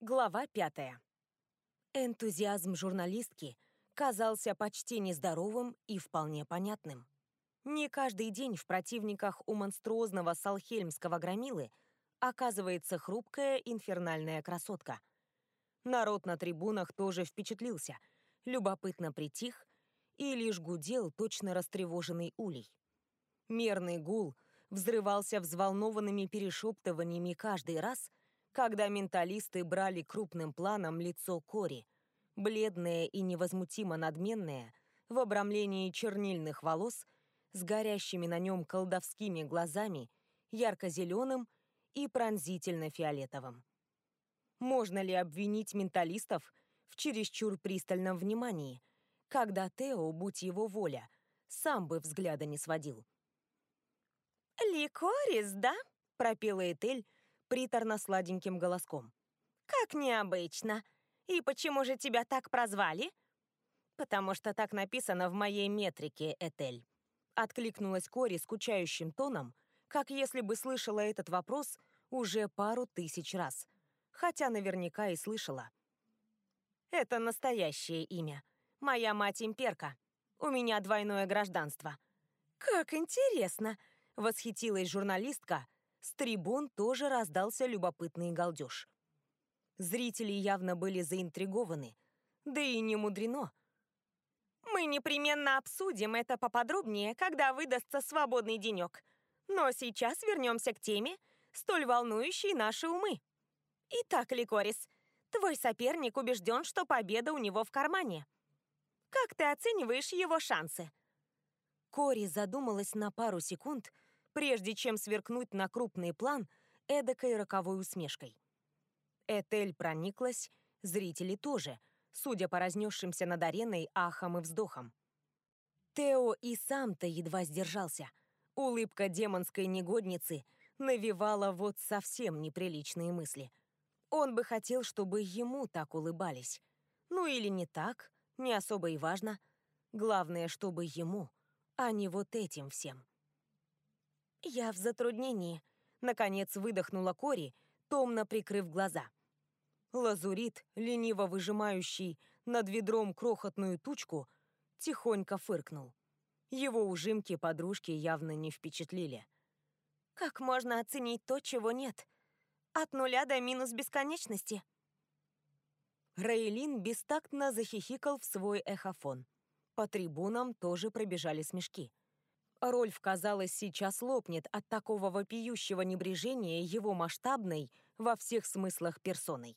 Глава пятая. Энтузиазм журналистки казался почти нездоровым и вполне понятным. Не каждый день в противниках у монструозного салхельмского громилы оказывается хрупкая инфернальная красотка. Народ на трибунах тоже впечатлился, любопытно притих и лишь гудел точно растревоженный улей. Мерный гул взрывался взволнованными перешептываниями каждый раз, когда менталисты брали крупным планом лицо Кори, бледное и невозмутимо надменное, в обрамлении чернильных волос, с горящими на нем колдовскими глазами, ярко-зеленым и пронзительно-фиолетовым. Можно ли обвинить менталистов в чересчур пристальном внимании, когда Тео, будь его воля, сам бы взгляда не сводил? «Ликорис, да?» — пропела Этель приторно-сладеньким голоском. «Как необычно! И почему же тебя так прозвали?» «Потому что так написано в моей метрике, Этель», — откликнулась Кори скучающим тоном, как если бы слышала этот вопрос уже пару тысяч раз, хотя наверняка и слышала. «Это настоящее имя. Моя мать имперка. У меня двойное гражданство». «Как интересно!» Восхитилась журналистка. С трибун тоже раздался любопытный галдеж. Зрители явно были заинтригованы. Да и не мудрено. Мы непременно обсудим это поподробнее, когда выдастся свободный денек. Но сейчас вернемся к теме, столь волнующей наши умы. Итак, Ликорис, твой соперник убежден, что победа у него в кармане. Как ты оцениваешь его шансы? Кори задумалась на пару секунд, прежде чем сверкнуть на крупный план эдакой роковой усмешкой. Этель прониклась, зрители тоже, судя по разнесшимся над ареной ахам и вздохам. Тео и сам-то едва сдержался. Улыбка демонской негодницы навевала вот совсем неприличные мысли. Он бы хотел, чтобы ему так улыбались. Ну или не так, не особо и важно. Главное, чтобы ему, а не вот этим всем. «Я в затруднении», — наконец выдохнула Кори, томно прикрыв глаза. Лазурит, лениво выжимающий над ведром крохотную тучку, тихонько фыркнул. Его ужимки подружки явно не впечатлили. «Как можно оценить то, чего нет? От нуля до минус бесконечности?» Рейлин бестактно захихикал в свой эхофон. По трибунам тоже пробежали смешки. Рольф, казалось, сейчас лопнет от такого вопиющего небрежения его масштабной во всех смыслах персоной.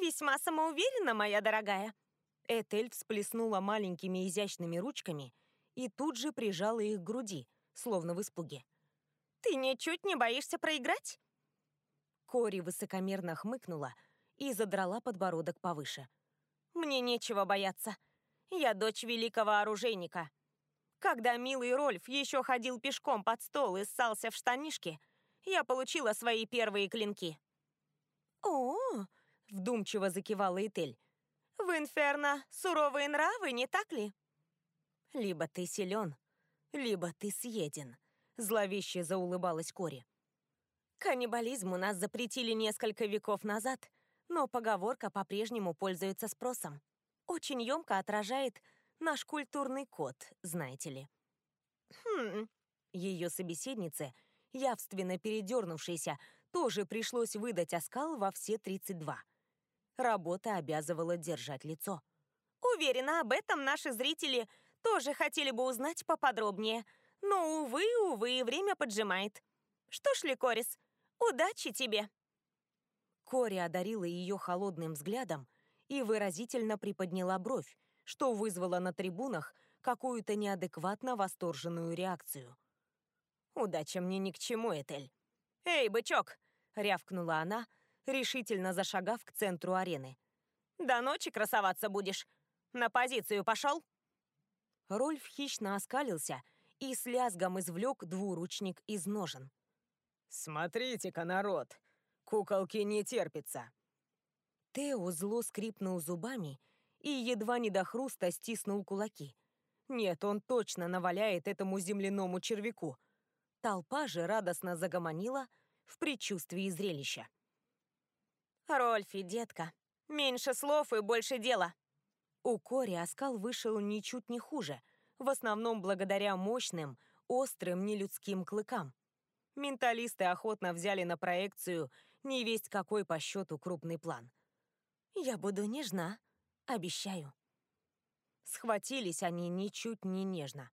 «Весьма самоуверена, моя дорогая!» Этель всплеснула маленькими изящными ручками и тут же прижала их к груди, словно в испуге. «Ты ничуть не боишься проиграть?» Кори высокомерно хмыкнула и задрала подбородок повыше. «Мне нечего бояться. Я дочь великого оружейника. Когда милый Рольф еще ходил пешком под стол и ссался в штанишки, я получила свои первые клинки. «О!» — вдумчиво закивала Этель. «В Инферно суровые нравы, не так ли?» «Либо ты силен, либо ты съеден», — зловеще заулыбалась Кори. «Каннибализм у нас запретили несколько веков назад, но поговорка по-прежнему пользуется спросом. Очень емко отражает Наш культурный код, знаете ли. Хм. Ее собеседнице, явственно передернувшейся, тоже пришлось выдать оскал во все 32. Работа обязывала держать лицо. Уверена, об этом наши зрители тоже хотели бы узнать поподробнее. Но, увы, увы, время поджимает. Что ж, Ликорис, удачи тебе!» Кори одарила ее холодным взглядом и выразительно приподняла бровь, что вызвало на трибунах какую-то неадекватно восторженную реакцию. «Удача мне ни к чему, Этель». «Эй, бычок!» — рявкнула она, решительно зашагав к центру арены. «До ночи красоваться будешь. На позицию пошел?» Рольф хищно оскалился и с лязгом извлек двуручник из ножен. «Смотрите-ка, народ! Куколки не терпится!» Тео зло скрипнул зубами и едва не до хруста стиснул кулаки. Нет, он точно наваляет этому земляному червяку. Толпа же радостно загомонила в предчувствии зрелища. Рольфи, детка, меньше слов и больше дела. У Кори оскал вышел ничуть не хуже, в основном благодаря мощным, острым нелюдским клыкам. Менталисты охотно взяли на проекцию не весть какой по счету крупный план. «Я буду нежна, обещаю». Схватились они ничуть не нежно,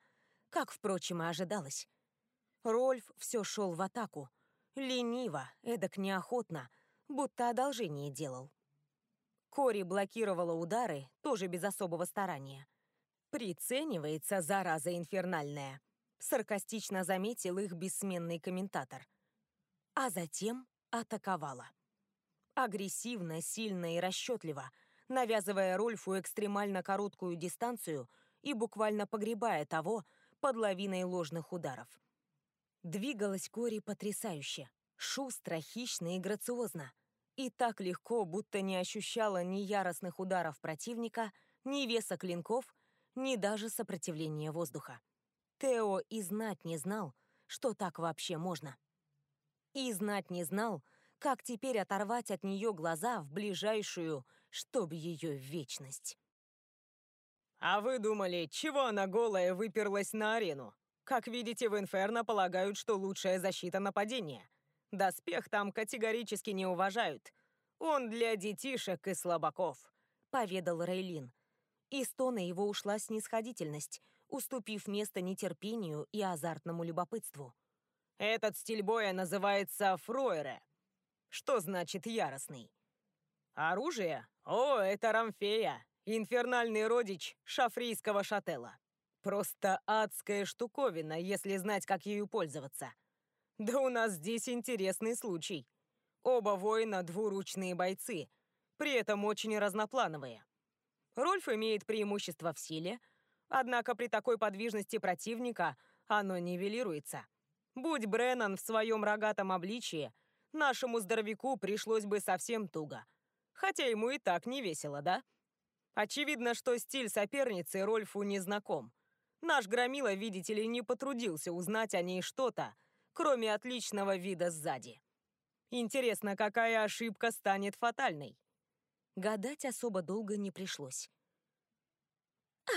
как, впрочем, и ожидалось. Рольф все шел в атаку, лениво, эдак неохотно, будто одолжение делал. Кори блокировала удары, тоже без особого старания. Приценивается, зараза инфернальная. Саркастично заметил их бессменный комментатор. А затем атаковала. Агрессивно, сильно и расчетливо, навязывая Рольфу экстремально короткую дистанцию и буквально погребая того под лавиной ложных ударов. Двигалась Кори потрясающе, шустро, хищно и грациозно. И так легко, будто не ощущала ни яростных ударов противника, ни веса клинков, ни даже сопротивления воздуха. Тео и знать не знал, что так вообще можно. И знать не знал, как теперь оторвать от нее глаза в ближайшую, чтоб ее вечность. «А вы думали, чего она голая выперлась на арену? Как видите, в Инферно полагают, что лучшая защита нападения. Доспех там категорически не уважают. Он для детишек и слабаков», — поведал Рейлин. Из тона его ушла снисходительность, уступив место нетерпению и азартному любопытству. «Этот стиль боя называется фройре. Что значит яростный? Оружие? О, это рамфея, инфернальный родич шафрийского шателла. Просто адская штуковина, если знать, как ею пользоваться. Да у нас здесь интересный случай. Оба воина двуручные бойцы, при этом очень разноплановые. Рольф имеет преимущество в силе, однако при такой подвижности противника оно нивелируется. Будь Бреннан в своем рогатом обличии, нашему здоровяку пришлось бы совсем туго. Хотя ему и так не весело, да? Очевидно, что стиль соперницы Рольфу не знаком. Наш Громила, видите ли, не потрудился узнать о ней что-то, кроме отличного вида сзади. Интересно, какая ошибка станет фатальной? Гадать особо долго не пришлось.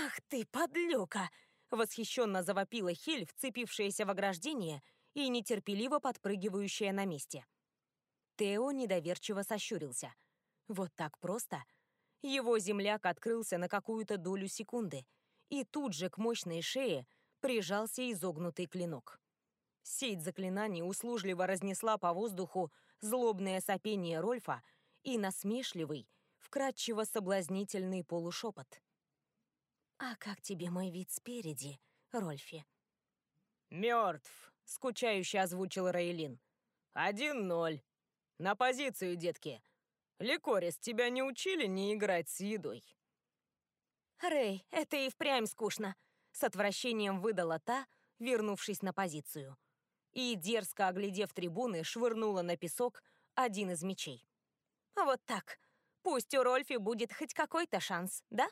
«Ах ты, подлюка!» — восхищенно завопила Хель, вцепившаяся в ограждение и нетерпеливо подпрыгивающая на месте. Тео недоверчиво сощурился. Вот так просто? Его земляк открылся на какую-то долю секунды, и тут же к мощной шее прижался изогнутый клинок. Сеть заклинаний услужливо разнесла по воздуху злобное сопение Рольфа и насмешливый, вкрадчиво соблазнительный полушепот. «А как тебе мой вид спереди, Рольфи?» «Мертв», — скучающе озвучил Рейлин. «Один ноль. На позицию, детки. Ликорис, тебя не учили не играть с едой?» «Рэй, это и впрямь скучно», — с отвращением выдала та, вернувшись на позицию. И, дерзко оглядев трибуны, швырнула на песок один из мечей. «Вот так. Пусть у Рольфи будет хоть какой-то шанс, да?»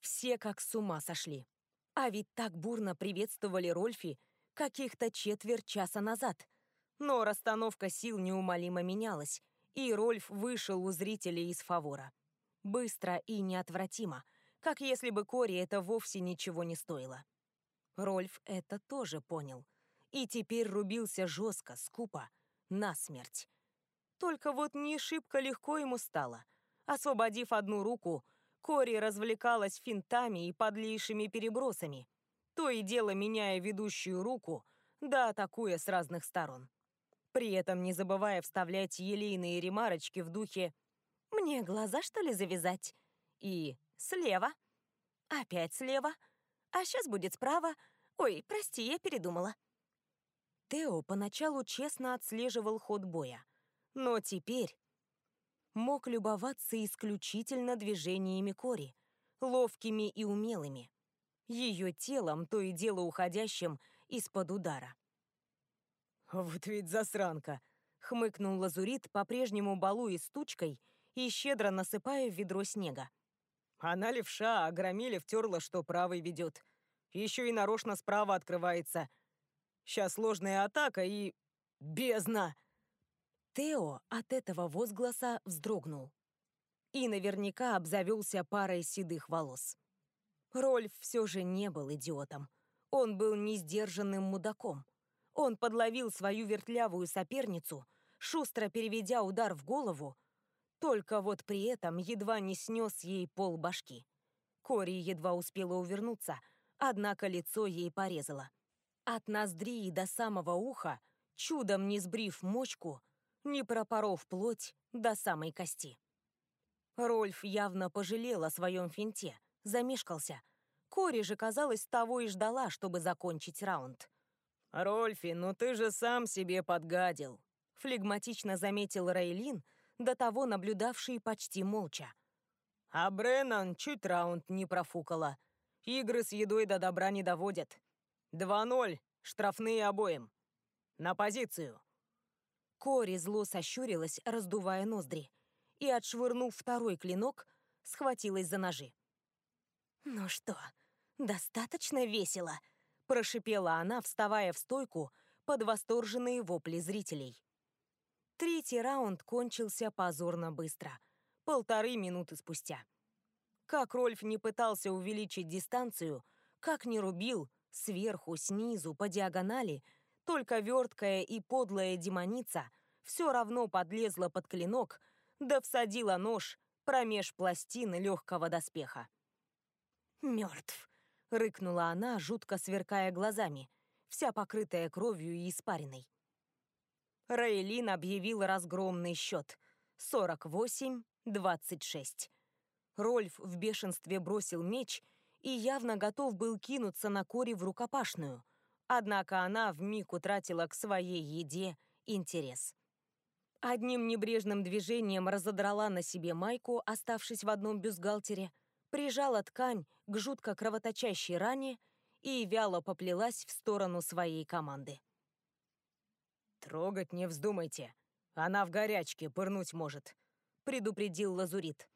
Все как с ума сошли. А ведь так бурно приветствовали Рольфи каких-то четверть часа назад. Но расстановка сил неумолимо менялась, и Рольф вышел у зрителей из фавора. Быстро и неотвратимо, как если бы Кори это вовсе ничего не стоило. Рольф это тоже понял. И теперь рубился жестко, скупо, насмерть. Только вот не шибко легко ему стало. Освободив одну руку, Кори развлекалась финтами и подлейшими перебросами, то и дело меняя ведущую руку, да атакуя с разных сторон. При этом не забывая вставлять елейные ремарочки в духе «Мне глаза, что ли, завязать?» и «Слева», «Опять слева», «А сейчас будет справа», «Ой, прости, я передумала». Тео поначалу честно отслеживал ход боя, но теперь мог любоваться исключительно движениями Кори, ловкими и умелыми, ее телом, то и дело уходящим из-под удара. «Вот ведь засранка!» — хмыкнул Лазурит, по-прежнему балуя стучкой и щедро насыпая в ведро снега. Она левша, а громиле втерла, что правый ведет. Еще и нарочно справа открывается. Сейчас сложная атака и... бездна! Тео от этого возгласа вздрогнул и наверняка обзавелся парой седых волос. Рольф все же не был идиотом. Он был несдержанным мудаком. Он подловил свою вертлявую соперницу, шустро переведя удар в голову, только вот при этом едва не снес ей пол башки. Кори едва успела увернуться, однако лицо ей порезало. От ноздри до самого уха, чудом не сбрив мочку, не пропоров плоть до самой кости. Рольф явно пожалел о своем финте, замешкался. Кори же, казалось, того и ждала, чтобы закончить раунд. «Рольфи, ну ты же сам себе подгадил», — флегматично заметил Рейлин, до того наблюдавший почти молча. А Бреннан чуть раунд не профукала. Игры с едой до добра не доводят. 2-0, штрафные обоим. На позицию. Кори зло сощурилась, раздувая ноздри, и, отшвырнув второй клинок, схватилась за ножи. «Ну что, достаточно весело?» – прошипела она, вставая в стойку под восторженные вопли зрителей. Третий раунд кончился позорно быстро. Полторы минуты спустя. Как Рольф не пытался увеличить дистанцию, как не рубил, сверху, снизу, по диагонали – только верткая и подлая демоница все равно подлезла под клинок, да всадила нож промеж пластины легкого доспеха. «Мертв!» — рыкнула она, жутко сверкая глазами, вся покрытая кровью и испариной. Рейлин объявил разгромный счет — 48-26. Рольф в бешенстве бросил меч и явно готов был кинуться на Кори в рукопашную — Однако она вмиг утратила к своей еде интерес. Одним небрежным движением разодрала на себе майку, оставшись в одном бюстгальтере, прижала ткань к жутко кровоточащей ране и вяло поплелась в сторону своей команды. «Трогать не вздумайте. Она в горячке пырнуть может», — предупредил Лазурит.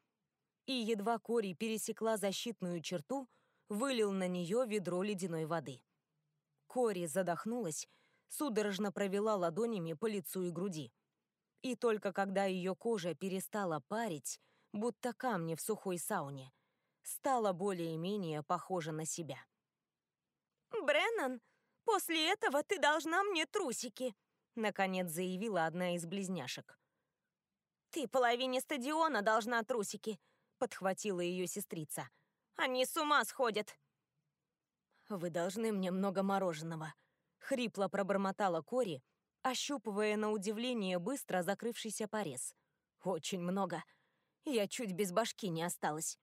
И едва Кори пересекла защитную черту, вылил на нее ведро ледяной воды. Кори задохнулась, судорожно провела ладонями по лицу и груди. И только когда ее кожа перестала парить, будто камни в сухой сауне, стала более-менее похожа на себя. «Бреннан, после этого ты должна мне трусики», наконец заявила одна из близняшек. «Ты половине стадиона должна трусики», подхватила ее сестрица. «Они с ума сходят». «Вы должны мне много мороженого», — хрипло пробормотала Кори, ощупывая на удивление быстро закрывшийся порез. «Очень много. Я чуть без башки не осталась».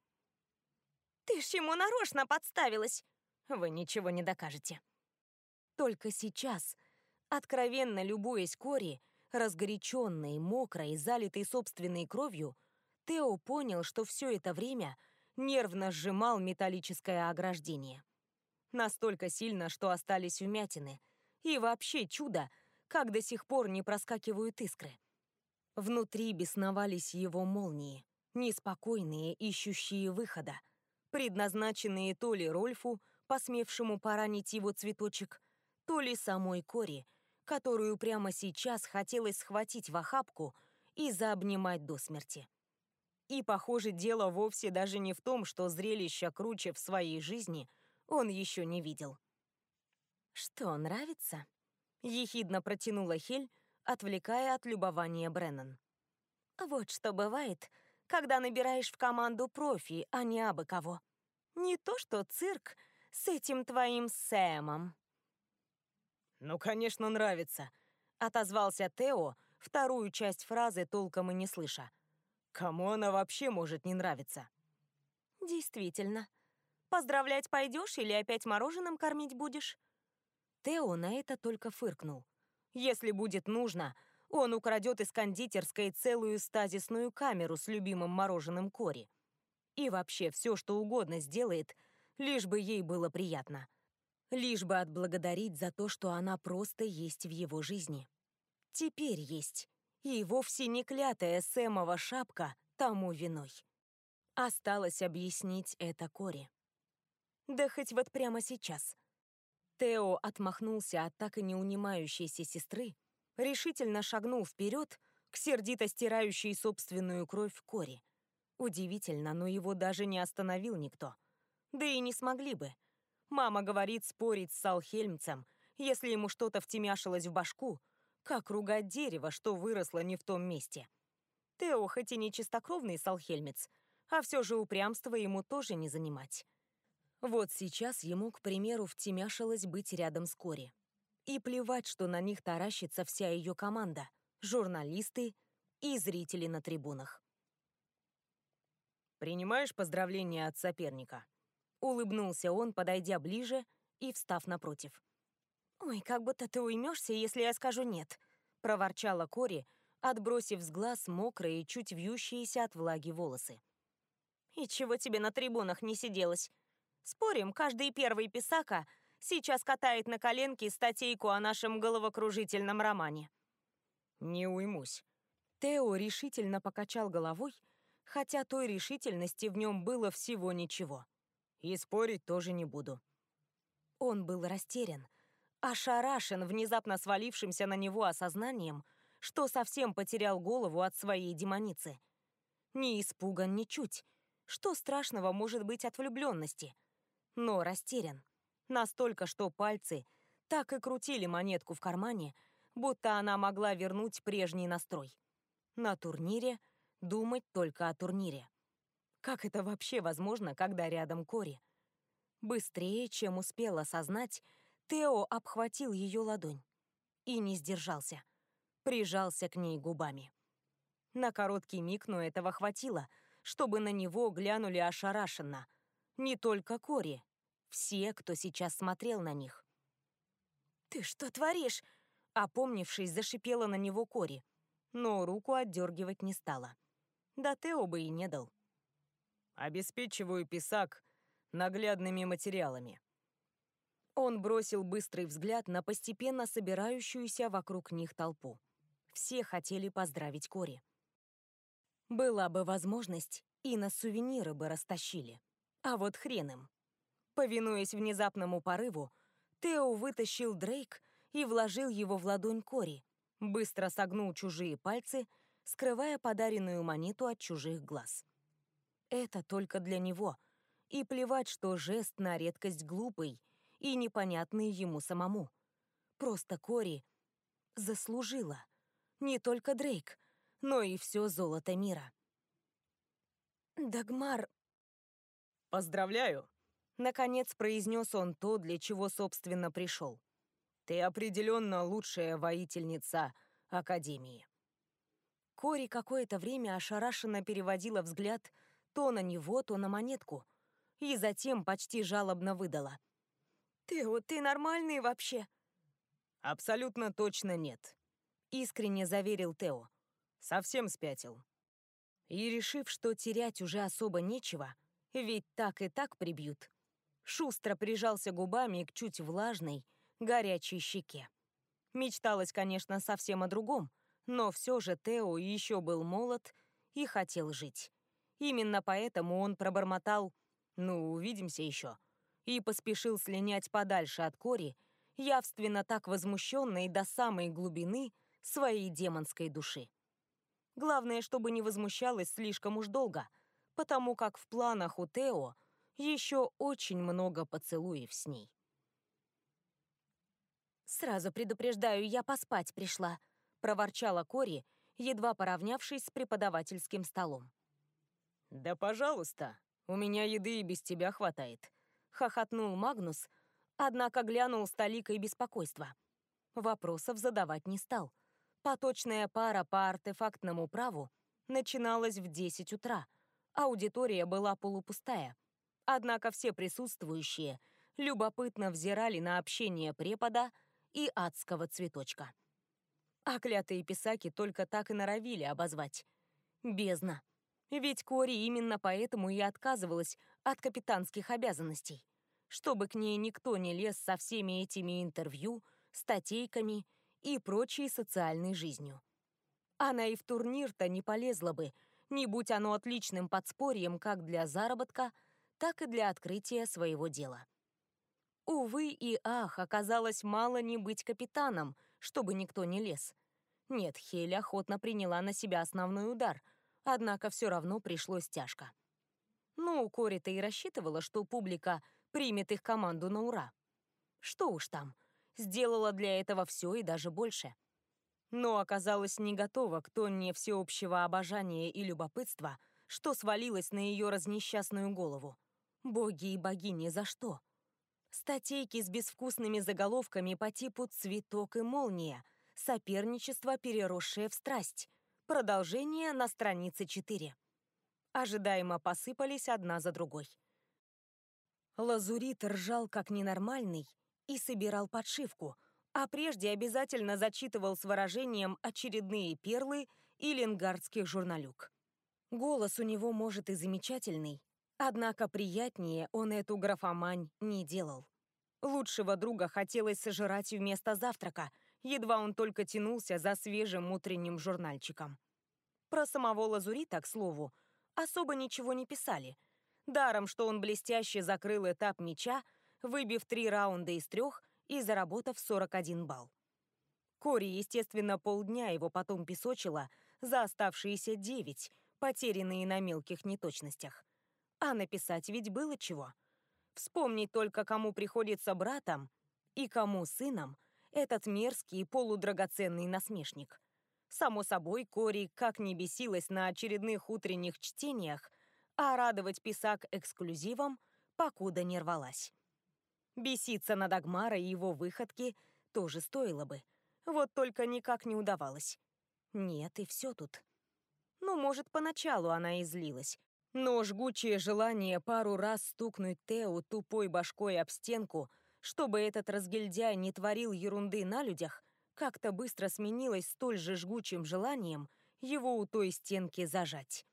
«Ты ж ему нарочно подставилась!» «Вы ничего не докажете». Только сейчас, откровенно любуясь Кори, разгоряченной, мокрой, залитой собственной кровью, Тео понял, что все это время нервно сжимал металлическое ограждение настолько сильно, что остались вмятины. И вообще чудо, как до сих пор не проскакивают искры. Внутри бесновались его молнии, неспокойные, ищущие выхода, предназначенные то ли Рольфу, посмевшему поранить его цветочек, то ли самой Кори, которую прямо сейчас хотелось схватить в охапку и заобнимать до смерти. И, похоже, дело вовсе даже не в том, что зрелище круче в своей жизни — он еще не видел. «Что, нравится?» — ехидно протянула Хель, отвлекая от любования Бреннан. «Вот что бывает, когда набираешь в команду профи, а не абы кого. Не то что цирк с этим твоим Сэмом». «Ну, конечно, нравится», — отозвался Тео, вторую часть фразы толком и не слыша. «Кому она вообще может не нравиться?» «Действительно», Поздравлять пойдешь или опять мороженым кормить будешь?» Тео на это только фыркнул. «Если будет нужно, он украдет из кондитерской целую стазисную камеру с любимым мороженым Кори. И вообще все, что угодно сделает, лишь бы ей было приятно. Лишь бы отблагодарить за то, что она просто есть в его жизни. Теперь есть. И вовсе не клятая Сэмова шапка тому виной. Осталось объяснить это Кори. Да хоть вот прямо сейчас. Тео отмахнулся от так и не унимающейся сестры, решительно шагнул вперед, к сердито стирающей собственную кровь Кори. Удивительно, но его даже не остановил никто. Да и не смогли бы. Мама говорит спорить с Салхельмцем, если ему что-то втемяшилось в башку, как ругать дерево, что выросло не в том месте. Тео хоть и не чистокровный Салхельмец, а все же упрямство ему тоже не занимать. Вот сейчас ему, к примеру, втемяшилось быть рядом с Кори. И плевать, что на них таращится вся ее команда, журналисты и зрители на трибунах. «Принимаешь поздравления от соперника?» Улыбнулся он, подойдя ближе и встав напротив. «Ой, как будто ты уймешься, если я скажу нет», — проворчала Кори, отбросив с глаз мокрые, чуть вьющиеся от влаги волосы. «И чего тебе на трибунах не сиделось? Спорим, каждый первый писака сейчас катает на коленке статейку о нашем головокружительном романе». «Не уймусь». Тео решительно покачал головой, хотя той решительности в нем было всего ничего. И спорить тоже не буду. Он был растерян, ошарашен внезапно свалившимся на него осознанием, что совсем потерял голову от своей демоницы. Не испуган ничуть. Что страшного может быть от влюбленности? Но растерян. Настолько, что пальцы так и крутили монетку в кармане, будто она могла вернуть прежний настрой. На турнире думать только о турнире. Как это вообще возможно, когда рядом Кори? Быстрее, чем успел осознать, Тео обхватил ее ладонь и не сдержался. Прижался к ней губами. На короткий миг, но этого хватило, чтобы на него глянули ошарашенно. Не только Кори, все, кто сейчас смотрел на них. «Ты что творишь?» Опомнившись, зашипела на него Кори, но руку отдергивать не стала. Да Тео бы и не дал. Обеспечиваю писак наглядными материалами. Он бросил быстрый взгляд на постепенно собирающуюся вокруг них толпу. Все хотели поздравить Кори. Была бы возможность, и на сувениры бы растащили. А вот хрен им. Повинуясь внезапному порыву, Тео вытащил Дрейк и вложил его в ладонь Кори, быстро согнул чужие пальцы, скрывая подаренную монету от чужих глаз. Это только для него. И плевать, что жест на редкость глупый и непонятный ему самому. Просто Кори заслужила. Не только Дрейк, но и все золото мира. «Дагмар...» «Поздравляю!» Наконец произнес он то, для чего, собственно, пришел. «Ты определенно лучшая воительница Академии». Кори какое-то время ошарашенно переводила взгляд то на него, то на монетку. И затем почти жалобно выдала. «Ты вот ты нормальный вообще?» «Абсолютно точно нет», — искренне заверил Тео. «Совсем спятил». И решив, что терять уже особо нечего, ведь так и так прибьют, шустро прижался губами к чуть влажной, горячей щеке. Мечталось, конечно, совсем о другом, но все же Тео еще был молод и хотел жить. Именно поэтому он пробормотал «Ну, увидимся еще» и поспешил слинять подальше от Кори, явственно так возмущенной до самой глубины своей демонской души. Главное, чтобы не возмущалась слишком уж долго, потому как в планах у Тео еще очень много поцелуев с ней. «Сразу предупреждаю, я поспать пришла», — проворчала Кори, едва поравнявшись с преподавательским столом. «Да пожалуйста, у меня еды и без тебя хватает», — хохотнул Магнус, однако глянул с толикой беспокойства. Вопросов задавать не стал. Поточная пара по артефактному праву начиналась в 10 утра. Аудитория была полупустая. Однако все присутствующие любопытно взирали на общение препода и адского цветочка. А клятые писаки только так и норовили обозвать. Бездна. Ведь Кори именно поэтому и отказывалась от капитанских обязанностей, чтобы к ней никто не лез со всеми этими интервью, статейками и прочей социальной жизнью. Она и в турнир-то не полезла бы, не будь оно отличным подспорьем как для заработка, так и для открытия своего дела. Увы и ах, оказалось мало не быть капитаном, чтобы никто не лез. Нет, Хель охотно приняла на себя основной удар, однако все равно пришлось тяжко. Ну, Кори-то и рассчитывала, что публика примет их команду на ура. Что уж там, сделала для этого все и даже больше. Но оказалась не готова к тонне всеобщего обожания и любопытства, что свалилось на ее разнесчастную голову. Боги и богини, за что? Статейки с безвкусными заголовками по типу «Цветок и молния», «Соперничество, переросшее в страсть», продолжение на странице 4. Ожидаемо посыпались одна за другой. Лазурит ржал как ненормальный и собирал подшивку, а прежде обязательно зачитывал с выражением очередные перлы и ленгардских журналюк. Голос у него, может, и замечательный, однако приятнее он эту графомань не делал. Лучшего друга хотелось сожрать вместо завтрака, едва он только тянулся за свежим утренним журнальчиком. Про самого Лазурита, к слову, особо ничего не писали. Даром, что он блестяще закрыл этап мяча, выбив три раунда из трех и заработав 41 балл. Кори, естественно, полдня его потом песочила за оставшиеся девять, потерянные на мелких неточностях. А написать ведь было чего. Вспомнить только, кому приходится братом и кому сыном этот мерзкий полудрагоценный насмешник. Само собой, Кори как не бесилась на очередных утренних чтениях, а радовать писак эксклюзивом покуда не рвалась. Беситься на Дагмара и его выходки тоже стоило бы. Вот только никак не удавалось. Нет, и все тут. Ну, может, поначалу она и злилась. Но жгучее желание пару раз стукнуть Тео тупой башкой об стенку, чтобы этот разгильдяй не творил ерунды на людях, как-то быстро сменилось столь же жгучим желанием его у той стенки зажать.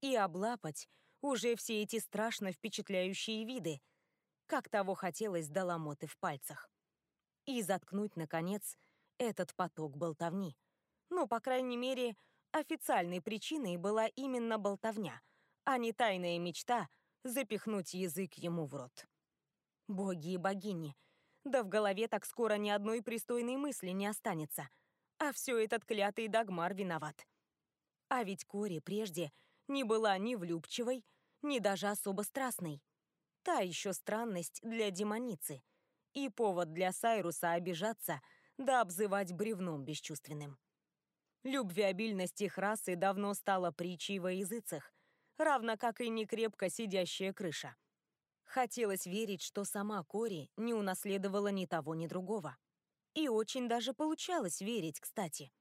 И облапать уже все эти страшно впечатляющие виды, как того хотелось до ломоты в пальцах. И заткнуть, наконец, этот поток болтовни. Ну, по крайней мере, официальной причиной была именно болтовня, а не тайная мечта запихнуть язык ему в рот. Боги и богини, да в голове так скоро ни одной пристойной мысли не останется. А все этот клятый Дагмар виноват. А ведь Кори прежде не была ни влюбчивой, ни даже особо страстной. Та еще странность для демоницы. И повод для Сайруса обижаться да обзывать бревном бесчувственным. Любвеобильность их расы давно стала притчей во языцах, равно как и некрепко сидящая крыша. Хотелось верить, что сама Кори не унаследовала ни того, ни другого. И очень даже получалось верить, кстати.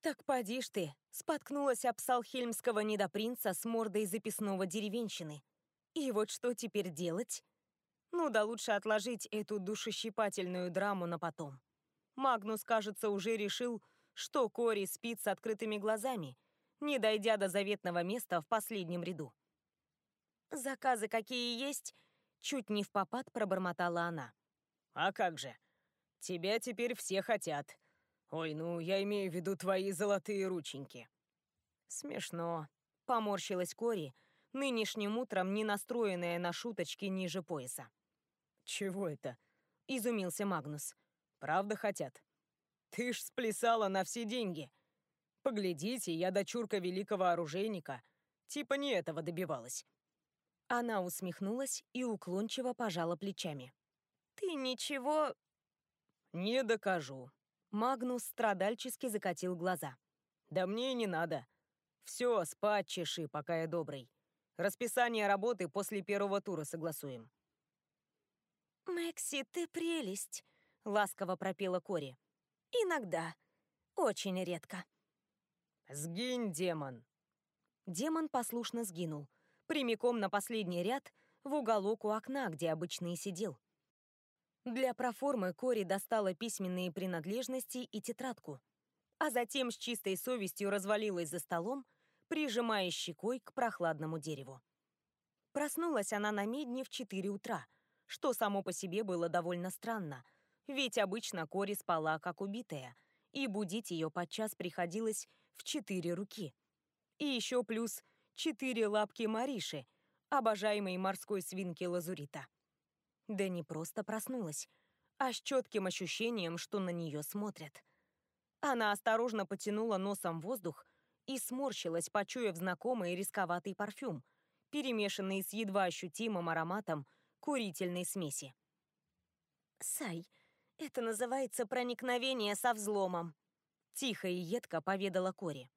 Так поди ж ты, споткнулась об салхельмского недопринца с мордой записного деревенщины. И вот что теперь делать? Ну да лучше отложить эту душещипательную драму на потом. Магнус, кажется, уже решил, что Кори спит с открытыми глазами, не дойдя до заветного места в последнем ряду. «Заказы какие есть?» Чуть не в попад пробормотала она. «А как же? Тебя теперь все хотят. Ой, ну, я имею в виду твои золотые рученьки». «Смешно», — поморщилась Кори, нынешним утром не настроенная на шуточки ниже пояса. «Чего это?» — изумился Магнус. «Правда хотят? Ты ж сплясала на все деньги. Поглядите, я дочурка великого оружейника. Типа не этого добивалась». Она усмехнулась и уклончиво пожала плечами. «Ты ничего...» «Не докажу». Магнус страдальчески закатил глаза. «Да мне и не надо. Все, спать чеши, пока я добрый. Расписание работы после первого тура согласуем». «Мэкси, ты прелесть», — ласково пропела Кори. «Иногда. Очень редко». «Сгинь, демон!» Демон послушно сгинул, прямиком на последний ряд, в уголок у окна, где обычно и сидел. Для проформы Кори достала письменные принадлежности и тетрадку, а затем с чистой совестью развалилась за столом, прижимая щекой к прохладному дереву. Проснулась она на медне в 4 утра, что само по себе было довольно странно, ведь обычно Кори спала как убитая, и будить ее подчас приходилось в четыре руки. И еще плюс четыре лапки Мариши, обожаемой морской свинки Лазурита. Да не просто проснулась, а с четким ощущением, что на нее смотрят. Она осторожно потянула носом воздух и сморщилась, почуяв знакомый рисковатый парфюм, перемешанный с едва ощутимым ароматом курительной смеси. «Сай, это называется проникновение со взломом», — тихо и едко поведала Кори.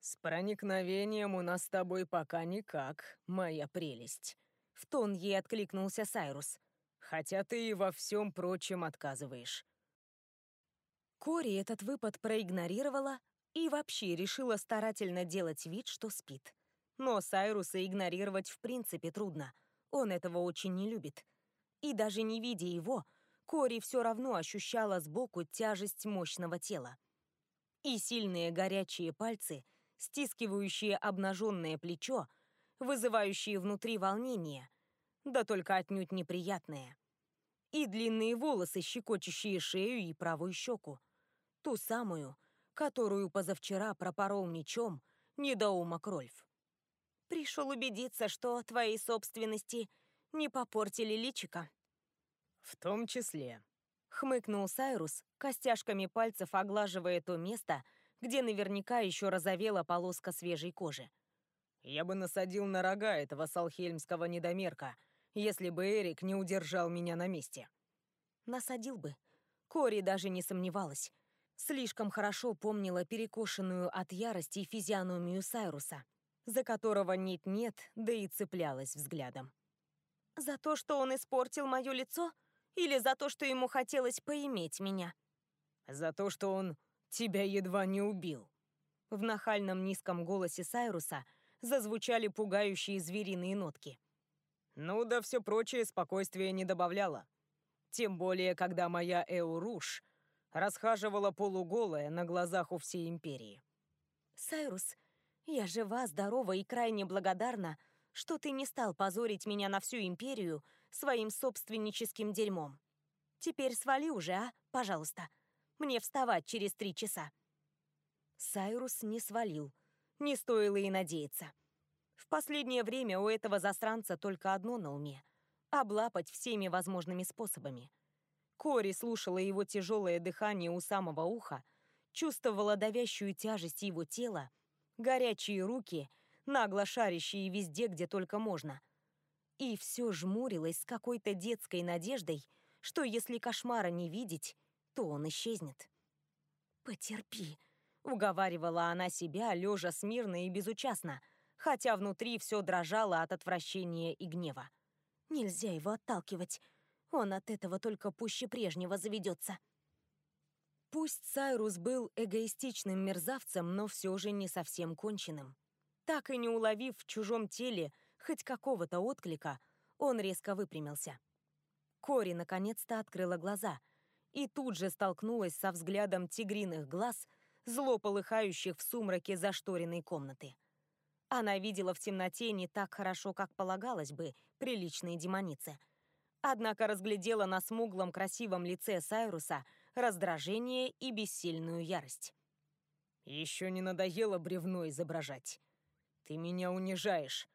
«С проникновением у нас с тобой пока никак, моя прелесть», — в тон ей откликнулся Сайрус. «Хотя ты и во всем прочем отказываешь». Кори этот выпад проигнорировала и вообще решила старательно делать вид, что спит. Но Сайруса игнорировать в принципе трудно. Он этого очень не любит. И даже не видя его, Кори все равно ощущала сбоку тяжесть мощного тела. И сильные горячие пальцы, стискивающие обнаженное плечо, вызывающие внутри волнение, да только отнюдь неприятные. И длинные волосы, щекочущие шею и правую щеку. Ту самую, которую позавчера пропорол мечом недоумок Рольф. Пришел убедиться, что твоей собственности не попортили личика. В том числе. Хмыкнул Сайрус, костяшками пальцев оглаживая то место, где наверняка еще разовела полоска свежей кожи. Я бы насадил на рога этого салхельмского недомерка, если бы Эрик не удержал меня на месте. Насадил бы. Кори даже не сомневалась. Слишком хорошо помнила перекошенную от ярости физиономию Сайруса — за которого нет-нет, да и цеплялась взглядом. За то, что он испортил мое лицо? Или за то, что ему хотелось поиметь меня? За то, что он тебя едва не убил. В нахальном низком голосе Сайруса зазвучали пугающие звериные нотки. Ну да все прочее спокойствие не добавляло. Тем более, когда моя Эуруш расхаживала полуголая на глазах у всей империи. Сайрус я жива, здорова и крайне благодарна, что ты не стал позорить меня на всю империю своим собственническим дерьмом. Теперь свали уже, а? Пожалуйста. Мне вставать через три часа. Сайрус не свалил. Не стоило и надеяться. В последнее время у этого засранца только одно на уме — облапать всеми возможными способами. Кори слушала его тяжелое дыхание у самого уха, чувствовала давящую тяжесть его тела горячие руки, нагло шарящие везде, где только можно. И все жмурилось с какой-то детской надеждой, что если кошмара не видеть, то он исчезнет. «Потерпи», — уговаривала она себя, лежа смирно и безучастно, хотя внутри все дрожало от отвращения и гнева. «Нельзя его отталкивать. Он от этого только пуще прежнего заведется». Пусть Сайрус был эгоистичным мерзавцем, но все же не совсем конченным. Так и не уловив в чужом теле хоть какого-то отклика, он резко выпрямился. Кори наконец-то открыла глаза и тут же столкнулась со взглядом тигриных глаз, зло полыхающих в сумраке зашторенной комнаты. Она видела в темноте не так хорошо, как полагалось бы приличной демонице. Однако разглядела на смуглом красивом лице Сайруса – раздражение и бессильную ярость. «Еще не надоело бревно изображать. Ты меня унижаешь».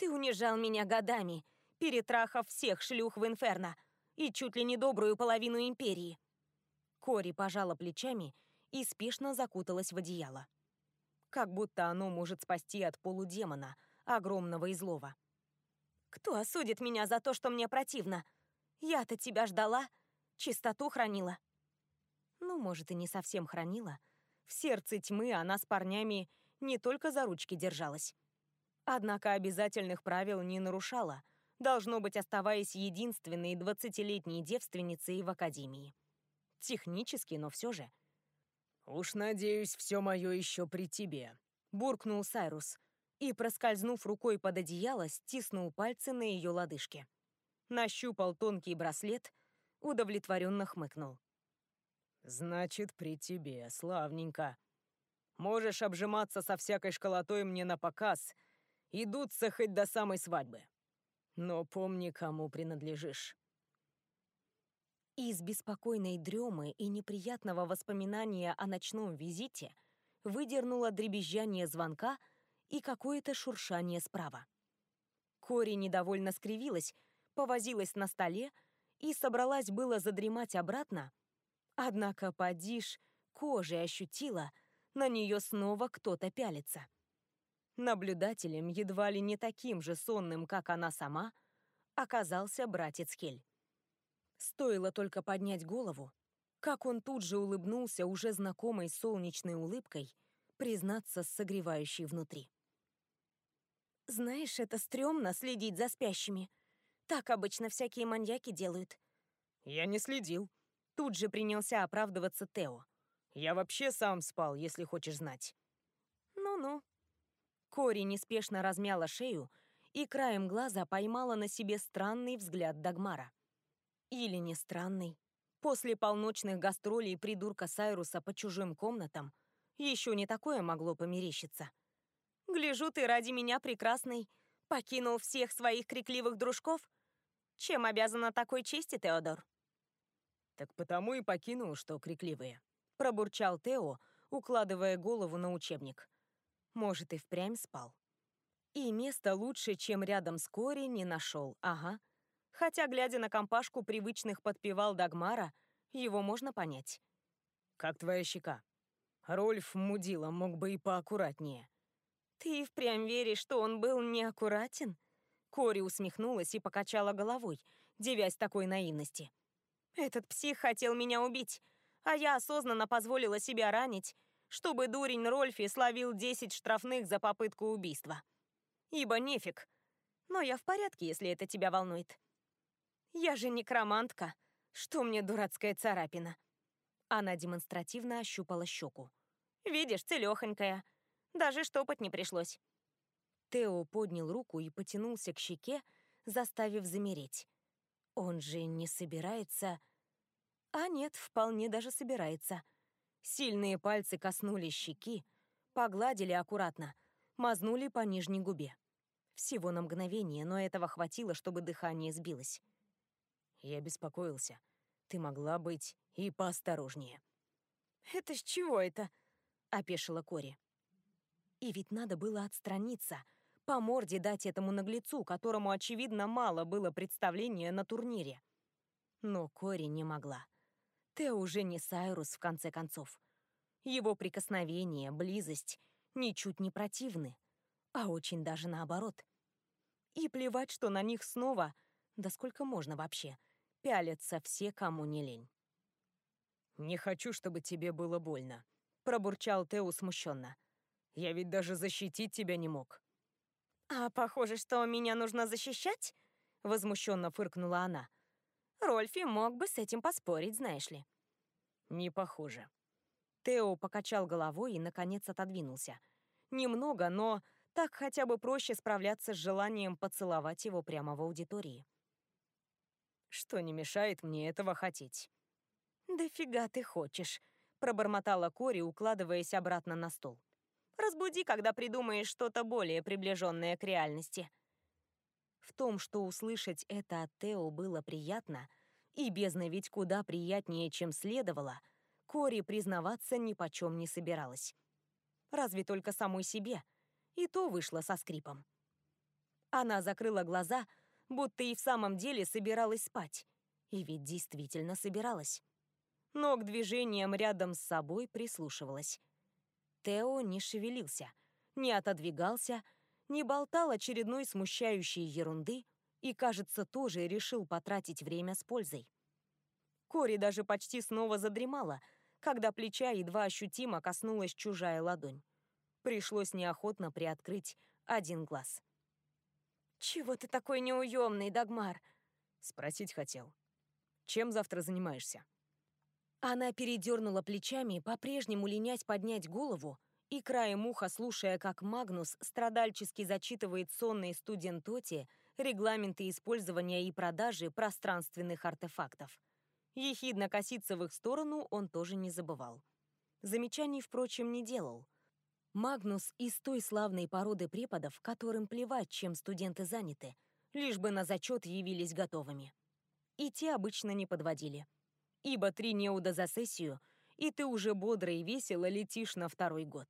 «Ты унижал меня годами, перетрахав всех шлюх в Инферно и чуть ли не добрую половину Империи». Кори пожала плечами и спешно закуталась в одеяло. Как будто оно может спасти от полудемона, огромного и злого. «Кто осудит меня за то, что мне противно? Я-то тебя ждала, чистоту хранила». Ну, может, и не совсем хранила. В сердце тьмы она с парнями не только за ручки держалась. Однако обязательных правил не нарушала, должно быть, оставаясь единственной двадцатилетней девственницей в Академии. Технически, но все же. «Уж надеюсь, все мое еще при тебе», — буркнул Сайрус и, проскользнув рукой под одеяло, стиснул пальцы на ее лодыжке. Нащупал тонкий браслет, удовлетворенно хмыкнул. «Значит, при тебе, славненько. Можешь обжиматься со всякой школотой мне на показ и дуться хоть до самой свадьбы. Но помни, кому принадлежишь». Из беспокойной дремы и неприятного воспоминания о ночном визите выдернуло дребезжание звонка и какое-то шуршание справа. Кори недовольно скривилась, повозилась на столе и собралась было задремать обратно, Однако, подишь, кожей ощутила, на нее снова кто-то пялится. Наблюдателем, едва ли не таким же сонным, как она сама, оказался братец Хель. Стоило только поднять голову, как он тут же улыбнулся уже знакомой солнечной улыбкой, признаться согревающей внутри. «Знаешь, это стрёмно следить за спящими. Так обычно всякие маньяки делают». «Я не следил». Тут же принялся оправдываться Тео. «Я вообще сам спал, если хочешь знать». «Ну-ну». Кори неспешно размяла шею и краем глаза поймала на себе странный взгляд Дагмара. Или не странный. После полночных гастролей придурка Сайруса по чужим комнатам еще не такое могло померещиться. «Гляжу, ты ради меня прекрасный. Покинул всех своих крикливых дружков. Чем обязана такой чести, Теодор?» «Так потому и покинул, что крикливые», — пробурчал Тео, укладывая голову на учебник. Может, и впрямь спал. И место лучше, чем рядом с Кори, не нашел, ага. Хотя, глядя на компашку привычных подпевал Дагмара, его можно понять. «Как твоя щека? Рольф мудила, мог бы и поаккуратнее». «Ты впрямь веришь, что он был неаккуратен?» Кори усмехнулась и покачала головой, девясь такой наивности. «Этот псих хотел меня убить, а я осознанно позволила себя ранить, чтобы дурень Рольфи словил 10 штрафных за попытку убийства. Ибо нефиг. Но я в порядке, если это тебя волнует. Я же некромантка. Что мне дурацкая царапина? Она демонстративно ощупала щеку. Видишь, целехонькая. Даже штопать не пришлось. Тео поднял руку и потянулся к щеке, заставив замереть. Он же не собирается... А нет, вполне даже собирается. Сильные пальцы коснулись щеки, погладили аккуратно, мазнули по нижней губе. Всего на мгновение, но этого хватило, чтобы дыхание сбилось. Я беспокоился. Ты могла быть и поосторожнее. «Это с чего это?» — опешила Кори. И ведь надо было отстраниться, по морде дать этому наглецу, которому, очевидно, мало было представления на турнире. Но Кори не могла. Ты уже не Сайрус, в конце концов. Его прикосновение, близость ничуть не противны, а очень даже наоборот. И плевать, что на них снова, да сколько можно вообще — пялятся все, кому не лень. «Не хочу, чтобы тебе было больно», — пробурчал Тео смущенно. «Я ведь даже защитить тебя не мог». «А похоже, что меня нужно защищать?» — возмущенно фыркнула она. «Рольфи мог бы с этим поспорить, знаешь ли». «Не похоже». Тео покачал головой и, наконец, отодвинулся. Немного, но так хотя бы проще справляться с желанием поцеловать его прямо в аудитории что не мешает мне этого хотеть. «Да фига ты хочешь», — пробормотала Кори, укладываясь обратно на стол. «Разбуди, когда придумаешь что-то более приближенное к реальности». В том, что услышать это от Тео было приятно, и бездна ведь куда приятнее, чем следовало, Кори признаваться ни почем не собиралась. Разве только самой себе, и то вышло со скрипом. Она закрыла глаза, — будто и в самом деле собиралась спать. И ведь действительно собиралась. Но к движениям рядом с собой прислушивалась. Тео не шевелился, не отодвигался, не болтал очередной смущающей ерунды и, кажется, тоже решил потратить время с пользой. Кори даже почти снова задремала, когда плеча едва ощутимо коснулась чужая ладонь. Пришлось неохотно приоткрыть один глаз. «Чего ты такой неуемный, Дагмар?» Спросить хотел. «Чем завтра занимаешься?» Она передернула плечами, по-прежнему ленясь поднять голову, и краем уха, слушая, как Магнус страдальчески зачитывает сонной студентоте регламенты использования и продажи пространственных артефактов. Ехидно коситься в их сторону он тоже не забывал. Замечаний, впрочем, не делал — Магнус из той славной породы преподов, которым плевать, чем студенты заняты, лишь бы на зачет явились готовыми. И те обычно не подводили. Ибо три неуда за сессию, и ты уже бодро и весело летишь на второй год.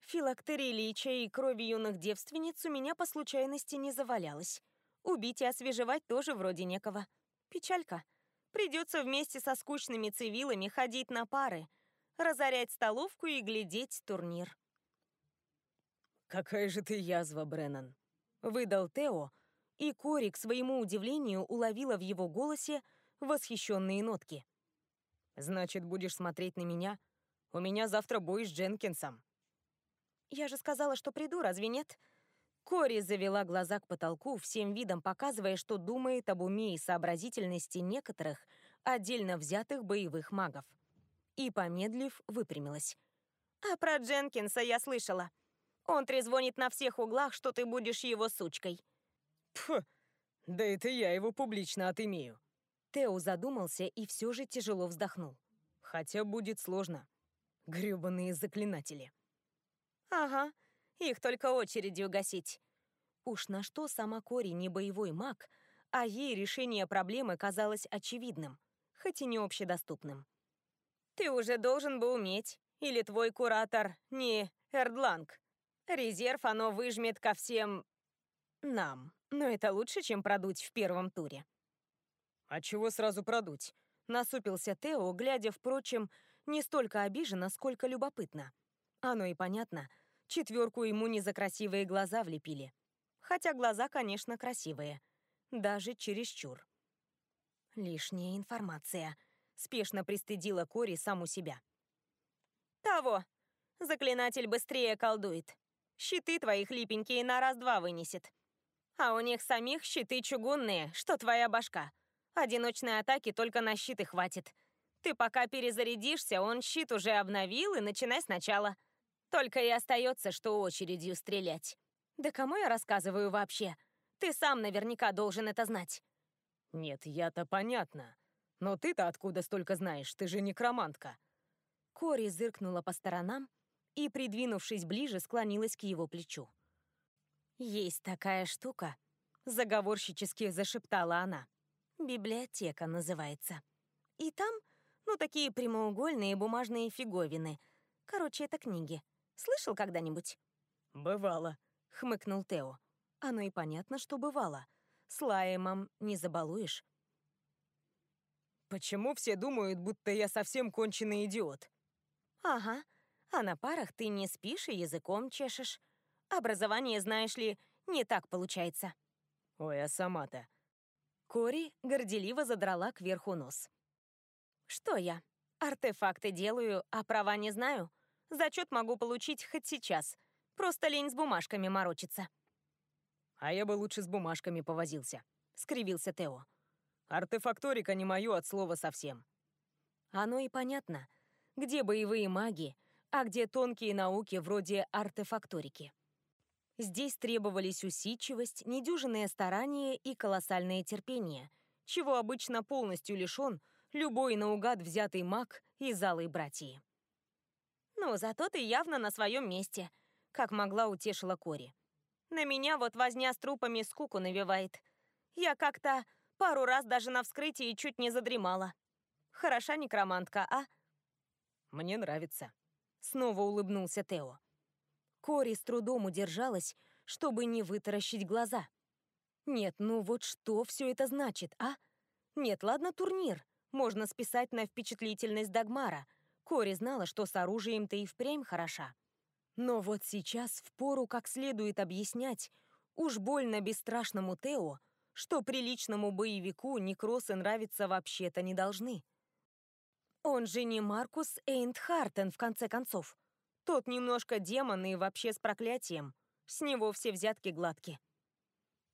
Филактерии чай и крови юных девственниц у меня по случайности не завалялось. Убить и освежевать тоже вроде некого. Печалька. Придется вместе со скучными цивилами ходить на пары, разорять столовку и глядеть турнир. «Какая же ты язва, Бреннан!» — выдал Тео, и Кори, к своему удивлению, уловила в его голосе восхищенные нотки. «Значит, будешь смотреть на меня? У меня завтра бой с Дженкинсом». «Я же сказала, что приду, разве нет?» Кори завела глаза к потолку, всем видом показывая, что думает об уме и сообразительности некоторых отдельно взятых боевых магов. И, помедлив, выпрямилась. «А про Дженкинса я слышала. Он трезвонит на всех углах, что ты будешь его сучкой». «Пф, да это я его публично отымею». Тео задумался и все же тяжело вздохнул. «Хотя будет сложно. Грёбаные заклинатели». «Ага, их только очередью гасить». Уж на что сама Кори не боевой маг, а ей решение проблемы казалось очевидным, хоть и не общедоступным. «Ты уже должен бы уметь. Или твой куратор не Эрдланг. Резерв оно выжмет ко всем... нам. Но это лучше, чем продуть в первом туре». «А чего сразу продуть?» Насупился Тео, глядя, впрочем, не столько обиженно, сколько любопытно. Оно и понятно — Четверку ему не за красивые глаза влепили. Хотя глаза, конечно, красивые. Даже чересчур. Лишняя информация. Спешно пристыдила Кори саму себя. «Того! Заклинатель быстрее колдует. Щиты твои хлипенькие на раз-два вынесет. А у них самих щиты чугунные, что твоя башка. Одиночной атаки только на щиты хватит. Ты пока перезарядишься, он щит уже обновил, и начинай сначала. Только и остается, что очередью стрелять. Да кому я рассказываю вообще? Ты сам наверняка должен это знать. Нет, я-то понятно. Но ты-то откуда столько знаешь? Ты же некромантка. Кори зыркнула по сторонам и, придвинувшись ближе, склонилась к его плечу. «Есть такая штука», — заговорщически зашептала она. «Библиотека называется. И там, ну, такие прямоугольные бумажные фиговины. Короче, это книги. Слышал когда-нибудь?» «Бывало», — хмыкнул Тео. «Оно и понятно, что бывало. С Лаемом не забалуешь». «Почему все думают, будто я совсем конченый идиот?» «Ага. А на парах ты не спишь и языком чешешь. Образование, знаешь ли, не так получается». «Ой, а сама-то...» Кори горделиво задрала кверху нос. «Что я? Артефакты делаю, а права не знаю. Зачет могу получить хоть сейчас. Просто лень с бумажками морочиться». «А я бы лучше с бумажками повозился», — скривился Тео. «Артефакторика не мою от слова совсем». Оно и понятно. Где боевые маги, а где тонкие науки вроде артефакторики. Здесь требовались усидчивость, недюжинное старание и колоссальное терпение, чего обычно полностью лишен любой наугад взятый маг из алой братьи. «Ну, зато ты явно на своем месте», — как могла утешила Кори. «На меня вот возня с трупами скуку навевает. Я как-то пару раз даже на вскрытии чуть не задремала. Хороша некромантка, а?» «Мне нравится», — снова улыбнулся Тео. Кори с трудом удержалась, чтобы не вытаращить глаза. «Нет, ну вот что все это значит, а? Нет, ладно, турнир. Можно списать на впечатлительность Дагмара — Кори знала, что с оружием-то и впрямь хороша. Но вот сейчас впору как следует объяснять уж больно бесстрашному Тео, что приличному боевику некросы нравиться вообще-то не должны. Он же не Маркус Эйнтхартен, в конце концов. Тот немножко демон и вообще с проклятием. С него все взятки гладки.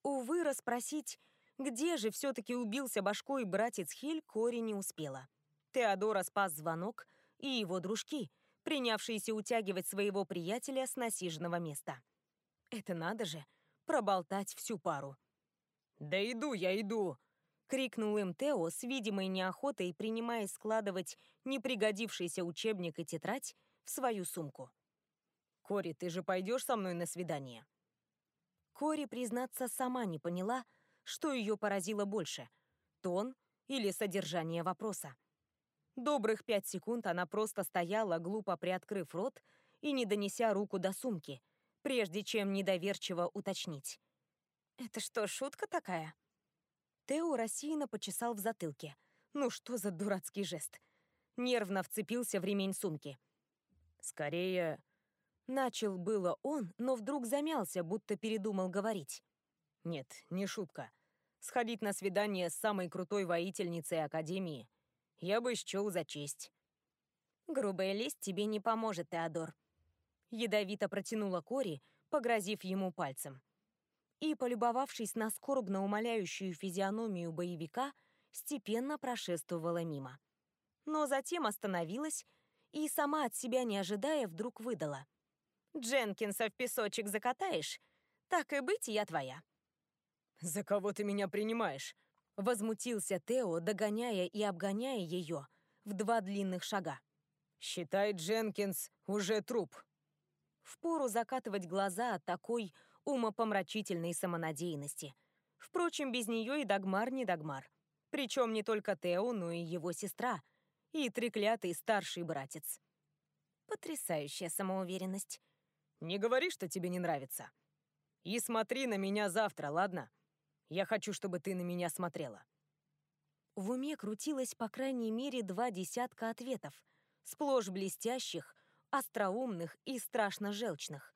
Увы, расспросить, где же все-таки убился башкой братец Хиль, Кори не успела. Теодора спас звонок, и его дружки, принявшиеся утягивать своего приятеля с насиженного места. Это надо же, проболтать всю пару. «Да иду я, иду!» — крикнул им Тео с видимой неохотой, принимая складывать непригодившийся учебник и тетрадь в свою сумку. «Кори, ты же пойдешь со мной на свидание?» Кори, признаться, сама не поняла, что ее поразило больше — тон или содержание вопроса. Добрых пять секунд она просто стояла, глупо приоткрыв рот и не донеся руку до сумки, прежде чем недоверчиво уточнить. «Это что, шутка такая?» Тео рассеянно почесал в затылке, Ну что за дурацкий жест? Нервно вцепился в ремень сумки. Скорее... Начал было он, но вдруг замялся, будто передумал говорить. Нет, не шутка. Сходить на свидание с самой крутой воительницей Академии я бы счел за честь. Грубая лесть тебе не поможет, Теодор. Ядовито протянула Кори, погрозив ему пальцем. И, полюбовавшись на скорбно умоляющую физиономию боевика, степенно прошествовала мимо. Но затем остановилась и, сама от себя не ожидая, вдруг выдала. «Дженкинса в песочек закатаешь? Так и быть, я твоя». «За кого ты меня принимаешь?» Возмутился Тео, догоняя и обгоняя ее в два длинных шага. «Считай, Дженкинс уже труп». Впору закатывать глаза от такой умопомрачительной самонадеянности. Впрочем, без нее и Дагмар не Дагмар. Причем не только Тео, но и его сестра. И треклятый старший братец. Потрясающая самоуверенность. «Не говори, что тебе не нравится. И смотри на меня завтра, ладно? Я хочу, чтобы ты на меня смотрела». В уме крутилось по крайней мере два десятка ответов, сплошь блестящих, остроумных и страшно желчных.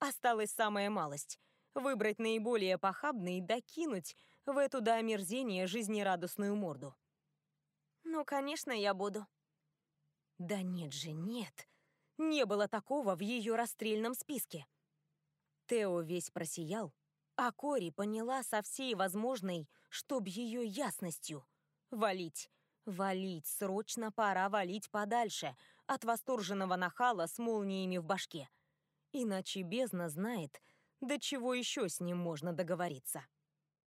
Осталась самая малость — выбрать наиболее похабный и докинуть в эту до омерзения жизнерадостную морду. «Ну, конечно, я буду». Да нет же, нет. Не было такого в ее расстрельном списке. Тео весь просиял, а Кори поняла со всей возможной, чтоб ее ясностью. Валить, валить, срочно пора валить подальше от восторженного нахала с молниями в башке. Иначе бездна знает, до чего еще с ним можно договориться.